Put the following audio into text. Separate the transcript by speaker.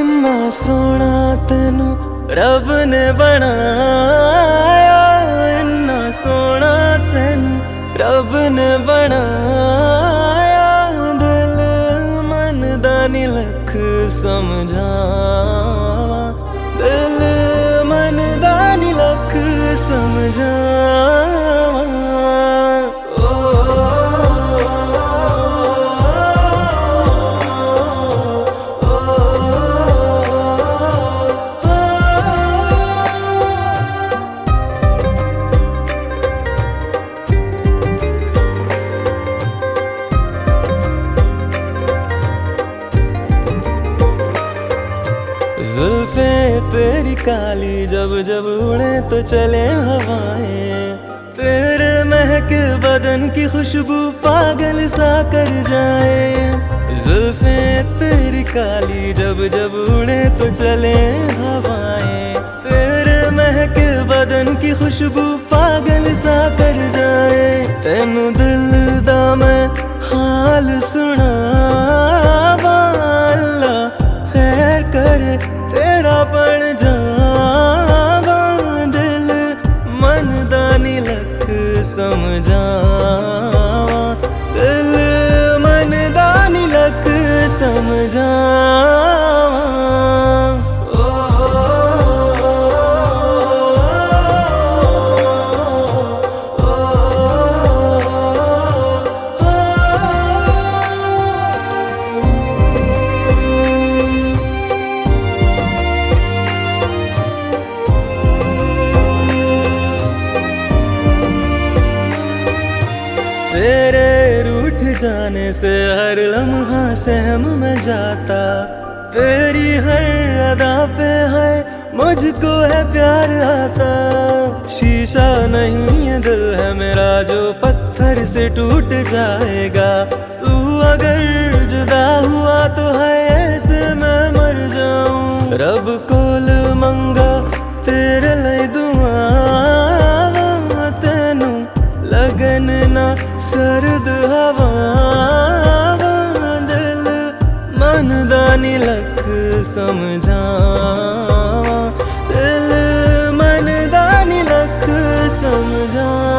Speaker 1: ਇੰਨਾ ਸੋਹਣਾ ਤੈਨੂੰ ਰੱਬ ਨੇ ਬਣਾਇਆ। ਇੰਨਾ ਸੋਹਣਾ ਤੈਨੂੰ ਰੱਬ ਨੇ ਬਣਾਇਆ। ਦਿਲ ਮਨ ਦਾ ਨੀ ਲੱਖ ਸਮਝਾਵਾ। ਦਿਲ ਮਨ ਦਾ ਨੀ ਲੱਖ ਸਮਝਾਵਾ। जुल्फे तेरी काली, जब जब उड़े तो चले हवाएँ। तेरे महक बदन की खुशबू पागल सा कर जाए। जुल्फे तेरी काली, जब जब उड़े तो चले हवाएँ। तेरे महक बदन की खुशबू पागल सा कर जाए। तेनू दिल दा मैं हाल सुना खैर करे। तेरा बन जावा दिल मन दानी नी लख समझावा। दिल मन दा नी तेरे रूठ जाने से हर लम्हा सहम में जाता। तेरी हर अदा पे है, मुझको है प्यार आता। शीशा नहीं है दिल है मेरा, जो पत्थर से टूट जाएगा। तू अगर जुदा हुआ तो है, ऐसे मैं मर जाऊँ। रब कोल मंगा, तेरे लिए ना ਸਰਦ ਹਵਾ ਦਾ ਦਿਲ ਮਨ ਦਾ ਨਿਲਕ ਸਮਝਾਵਾਂ ਦਿਲ ਮਨ ਦਾ ਨਿਲਕ ਸਮਝਾਵਾਂ